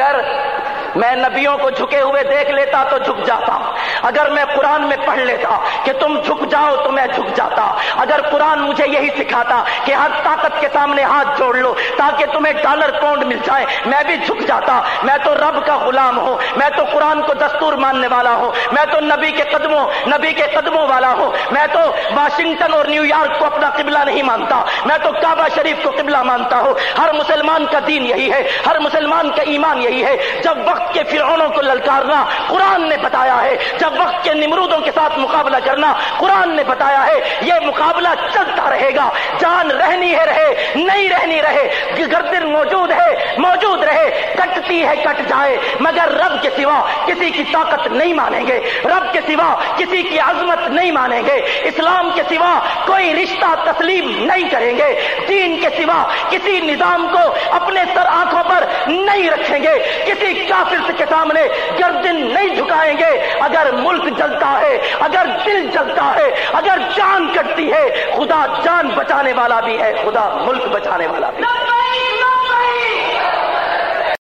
اگر میں نبیوں کو جھکے ہوئے دیکھ لیتا تو جھک جاتا۔ اگر میں قرآن میں پڑھ لیتا کہ تم جھک جاؤ تو میں جھک جاتا۔ اگر قرآن مجھے یہی سکھاتا کہ ہر طاقت کے سامنے ہاتھ جوڑ لو تاکہ تمہیں ڈالر پاؤنڈ مل جائے، میں بھی جھک جاتا۔ میں تو رب کا غلام ہوں، میں تو قرآن کو دستور ماننے والا ہوں، میں تو نبی کے قدموں، نبی کے قدموں والا ہوں۔ میں تو واشنگٹن اور نیو یارک کو اپنا قبلہ نہیں مانتا۔ میں تو کعبہ شریف کو قبلہ مانتا ہوں۔ ہر مسلمان کا دین یہی ہے، ہر مسلمان کا ایمان یہی ہے۔ جب وقت کے فرعونوں کو للکارنا قرآن نے بتایا ہے، جب وقت کے نمرودوں کے ساتھ مقابلہ کرنا قرآن نے بتایا ہے، یہ مقابلہ چلتا رہے گا۔ جان رہنی ہے، رہے۔ نہیں رہے گردن موجود ہے، موجود رہے، کٹتی ہے، کٹ جائے۔ مگر رب کے سوا کسی کی طاقت نہیں مانیں گے۔ رب کے سوا کسی کی عظمت نہیں مانیں گے۔ اسلام کے سوا کوئی رشتہ تسلیم نہیں کریں گے۔ دین کے سوا کسی نظام کو اپنے سر آنکھوں پر نہیں رکھیں گے۔ کسی کافر کے سامنے گردن نہیں جھکائیں گے۔ اگر ملک جلتا ہے، اگر دل جلتا ہے، اگر جان کٹتی ہے، خدا جان بچانے والا بھی ہے، خدا ملک بچانے والا بھی ہے۔